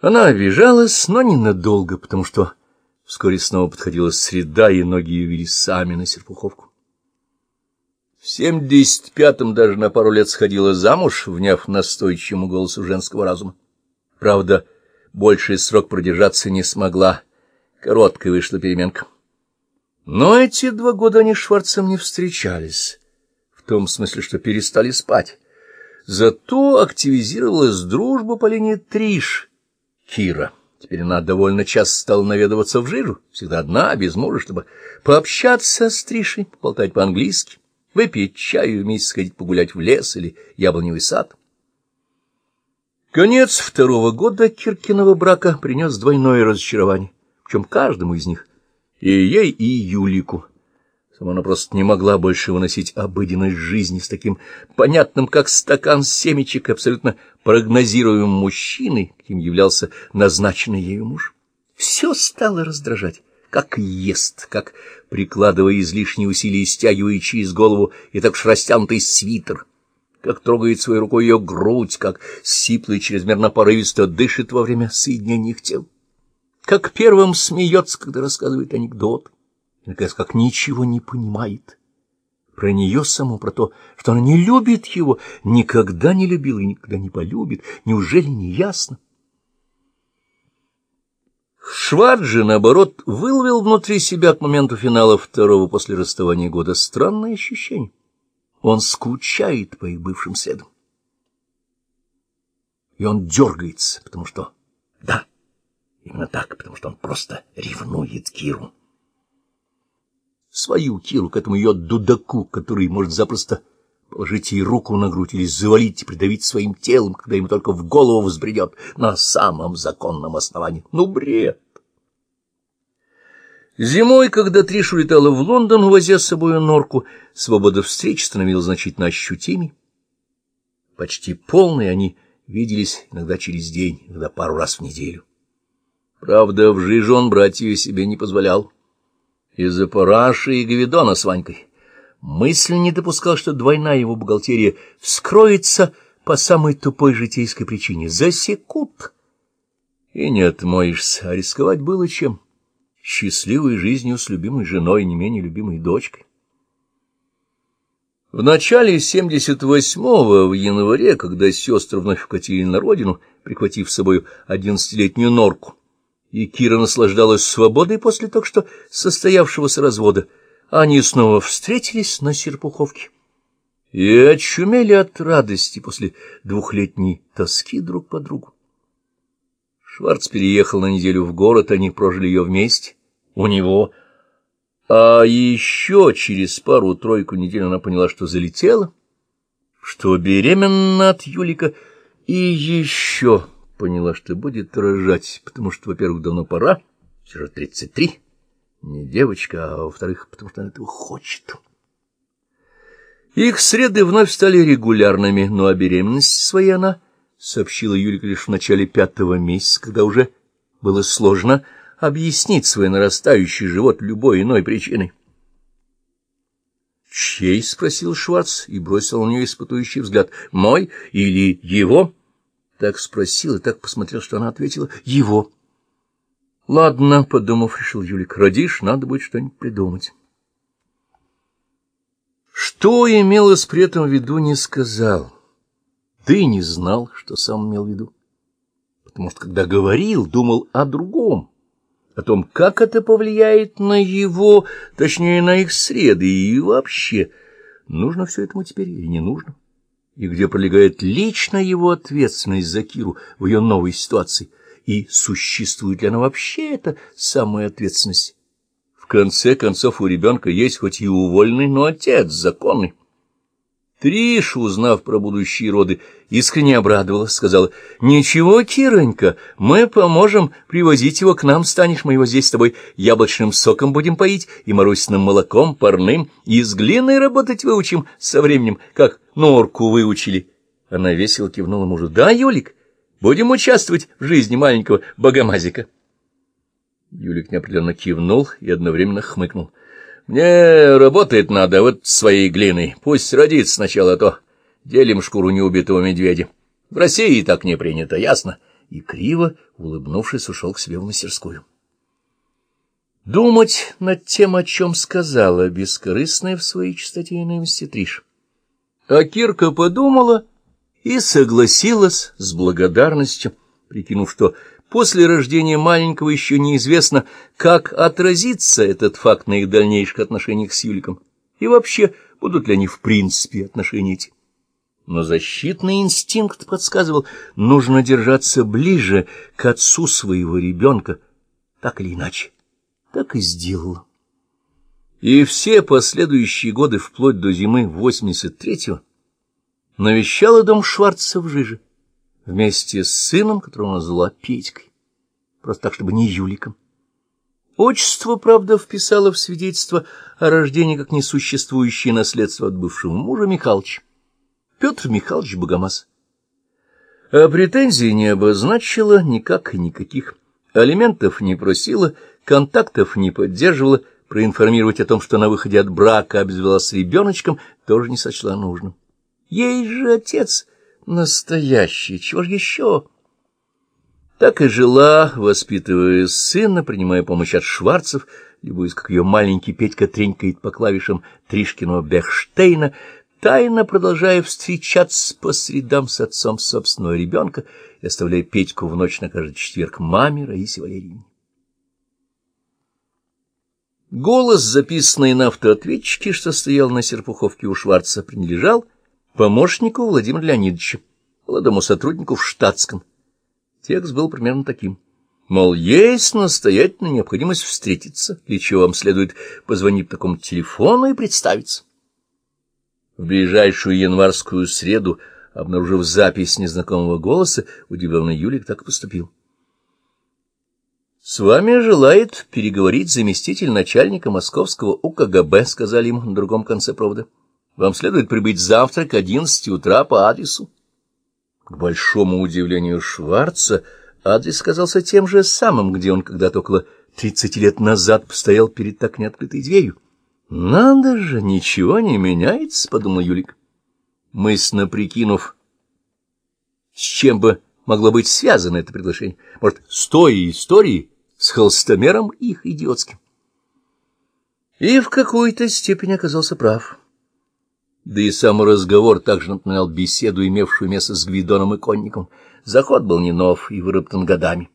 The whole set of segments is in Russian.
Она обижалась, но ненадолго, потому что вскоре снова подходила среда, и ноги ее вели сами на серпуховку. В семьдесят пятом даже на пару лет сходила замуж, вняв настойчивому голосу женского разума. Правда, больший срок продержаться не смогла, короткая вышла переменка. Но эти два года они с Шварцем не встречались, в том смысле, что перестали спать. Зато активизировалась дружба по линии Триш, Кира. Теперь она довольно часто стала наведываться в жиру, всегда одна, без мужа, чтобы пообщаться с Тришей, поболтать по-английски, выпить чаю, вместе сходить погулять в лес или яблоневый сад. Конец второго года Киркиного брака принес двойное разочарование, причем каждому из них, и ей, и Юлику. Сама она просто не могла больше выносить обыденность жизни с таким понятным, как стакан семечек, абсолютно прогнозируемым мужчиной, каким являлся назначенный ею муж. Все стало раздражать, как ест, как, прикладывая излишние усилия, стягивая через голову и так растянутый свитер, как трогает своей рукой ее грудь, как сипло и чрезмерно порывисто дышит во время соединения их тел, как первым смеется, когда рассказывает анекдот наконец, как ничего не понимает. Про нее саму, про то, что она не любит его, никогда не любила и никогда не полюбит. Неужели не ясно? Шварц же, наоборот, выловил внутри себя к моменту финала второго после расставания года странное ощущение. Он скучает по их бывшим следам. И он дергается, потому что... Да, именно так, потому что он просто ревнует Киру свою Киру к этому ее дудаку, который может запросто положить ей руку на грудь или завалить и придавить своим телом, когда ему только в голову взбредет на самом законном основании. Ну, бред! Зимой, когда Триш улетала в Лондон, возя с собой норку, свобода встреч становилась значительно ощутимей. Почти полные они виделись иногда через день, иногда пару раз в неделю. Правда, в жижу он брать себе не позволял из-за параши и Гавидона с Ванькой. Мысль не допускал, что двойная его бухгалтерия вскроется по самой тупой житейской причине. Засекут. И не отмоешься, а рисковать было чем. Счастливой жизнью с любимой женой, не менее любимой дочкой. В начале 78-го, в январе, когда сестры вновь вкатили на родину, прихватив с собой одиннадцатилетнюю норку, и Кира наслаждалась свободой после только что состоявшегося развода. Они снова встретились на Серпуховке и очумели от радости после двухлетней тоски друг по другу. Шварц переехал на неделю в город, они прожили ее вместе, у него. А еще через пару-тройку недель она поняла, что залетела, что беременна от Юлика, и еще поняла, что будет рожать, потому что, во-первых, давно пора, все же тридцать три, не девочка, а во-вторых, потому что она этого хочет. Их среды вновь стали регулярными, но о беременности своей она сообщила Юлика лишь в начале пятого месяца, когда уже было сложно объяснить свой нарастающий живот любой иной причиной. «Чей?» — спросил Шварц и бросил на нее испытующий взгляд. «Мой или его?» Так спросил и так посмотрел, что она ответила «его». «Ладно», — подумав, решил Юлик, — «родишь, надо будет что-нибудь придумать». Что имелось при этом в виду, не сказал. Ты не знал, что сам имел в виду. Потому что, когда говорил, думал о другом, о том, как это повлияет на его, точнее, на их среды и вообще. Нужно все этому теперь или не нужно? И где пролегает лично его ответственность за Киру в ее новой ситуации, и существует ли она вообще эта самая ответственность. В конце концов, у ребенка есть хоть и увольный, но отец законный. Триш, узнав про будущие роды, искренне обрадовалась, сказала, «Ничего, Киронька, мы поможем, привозить его к нам, станешь, мы его здесь с тобой яблочным соком будем поить, и марусиным молоком, парным, и с глиной работать выучим со временем, как норку выучили». Она весело кивнула мужу, «Да, Юлик, будем участвовать в жизни маленького богомазика». Юлик неопределенно кивнул и одновременно хмыкнул. Мне работать надо вот своей глиной. Пусть родится сначала, а то делим шкуру неубитого медведя. В России так не принято, ясно? и, криво улыбнувшись, ушел к себе в мастерскую. Думать над тем, о чем сказала бескорыстная в своей чистоте и наивности Триш. А Кирка подумала и согласилась с благодарностью, прикинув, что после рождения маленького еще неизвестно, как отразится этот факт на их дальнейших отношениях с Юликом, и вообще, будут ли они в принципе отношения эти. Но защитный инстинкт подсказывал, нужно держаться ближе к отцу своего ребенка, так или иначе так и сделала. И все последующие годы, вплоть до зимы 83-го, навещала дом Шварца в Жиже, вместе с сыном, которого назвала Петькой, просто так, чтобы не Юликом. Отчество, правда, вписало в свидетельство о рождении как несуществующее наследство от бывшего мужа Михалыча. Петр Михайлович Богомаз. А претензий не обозначила никак и никаких, алиментов не просила, контактов не поддерживала, проинформировать о том, что на выходе от брака обзвелась ребеночком, тоже не сочла нужным. Ей же отец настоящий, чего же еще? Так и жила, воспитывая сына, принимая помощь от Шварцев, любуясь, как ее маленький Петька тренькает по клавишам Тришкиного Бехштейна, тайно продолжая встречаться по средам с отцом собственного ребенка и оставляя Петьку в ночь на каждый четверг маме Раисе Валерьевне. Голос, записанный на автоответчике, что стоял на серпуховке у Шварца, принадлежал помощнику Владимира Леонидовича, молодому сотруднику в штатском. Текст был примерно таким. Мол, есть настоятельная необходимость встретиться, для чего вам следует позвонить по такому телефону и представиться. В ближайшую январскую среду, обнаружив запись незнакомого голоса, удивленный Юлик так поступил. — С вами желает переговорить заместитель начальника московского УКГБ, — сказали ему на другом конце провода. — Вам следует прибыть завтра к одиннадцати утра по адресу. К большому удивлению Шварца адрес казался тем же самым, где он когда-то около тридцати лет назад постоял перед так неоткрытой дверью. — Надо же, ничего не меняется, — подумал Юлик. Мысленно прикинув, с чем бы могло быть связано это приглашение. Может, с той историей, с холстомером их идиотским. И в какой-то степени оказался прав. Да и сам разговор также напоминал беседу, имевшую место с Гвидоном и Конником. Заход был не нов и выработан годами.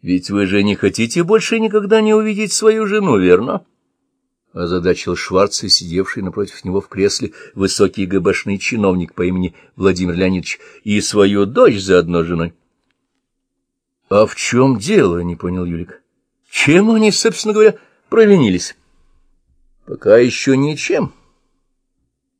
«Ведь вы же не хотите больше никогда не увидеть свою жену, верно?» Озадачил Шварц, сидевший напротив него в кресле высокий ГБшный чиновник по имени Владимир Леонидович, и свою дочь заодно с женой. — А в чем дело? — не понял Юлик. — Чем они, собственно говоря, провинились? — Пока еще ничем. —